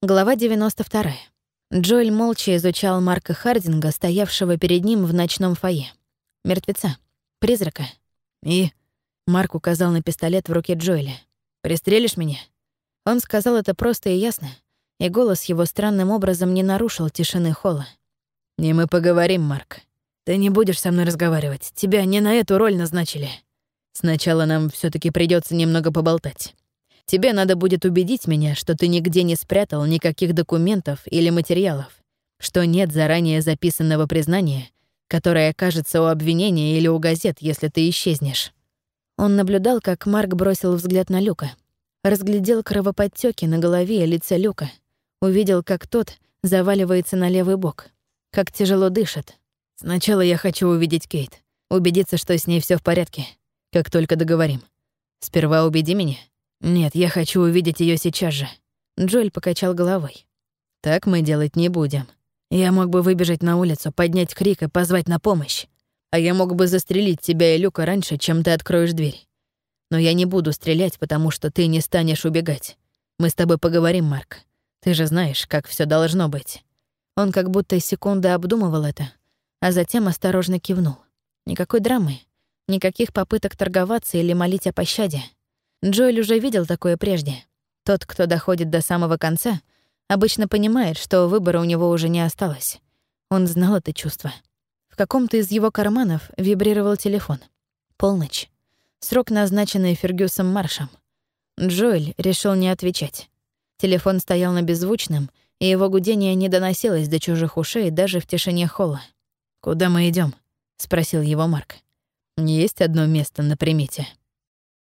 Глава 92. Джоэль молча изучал Марка Хардинга, стоявшего перед ним в ночном фойе. Мертвеца. Призрака. И... Марк указал на пистолет в руке Джоэля. «Пристрелишь меня?» Он сказал это просто и ясно, и голос его странным образом не нарушил тишины холла. «Не мы поговорим, Марк. Ты не будешь со мной разговаривать. Тебя не на эту роль назначили. Сначала нам все таки придется немного поболтать. Тебе надо будет убедить меня, что ты нигде не спрятал никаких документов или материалов, что нет заранее записанного признания, которое окажется у обвинения или у газет, если ты исчезнешь». Он наблюдал, как Марк бросил взгляд на Люка. Разглядел кровоподтёки на голове и лице Люка. Увидел, как тот заваливается на левый бок. Как тяжело дышит. Сначала я хочу увидеть Кейт. Убедиться, что с ней все в порядке. Как только договорим. Сперва убеди меня. «Нет, я хочу увидеть ее сейчас же». Джоэль покачал головой. «Так мы делать не будем. Я мог бы выбежать на улицу, поднять крик и позвать на помощь. А я мог бы застрелить тебя и Люка раньше, чем ты откроешь дверь. Но я не буду стрелять, потому что ты не станешь убегать. Мы с тобой поговорим, Марк. Ты же знаешь, как все должно быть». Он как будто секунды обдумывал это, а затем осторожно кивнул. Никакой драмы, никаких попыток торговаться или молить о пощаде. Джоэль уже видел такое прежде. Тот, кто доходит до самого конца, обычно понимает, что выбора у него уже не осталось. Он знал это чувство. В каком-то из его карманов вибрировал телефон. Полночь. Срок, назначенный Фергюсом Маршем. Джоэль решил не отвечать. Телефон стоял на беззвучном, и его гудение не доносилось до чужих ушей даже в тишине холла. «Куда мы идем? спросил его Марк. «Есть одно место на примете».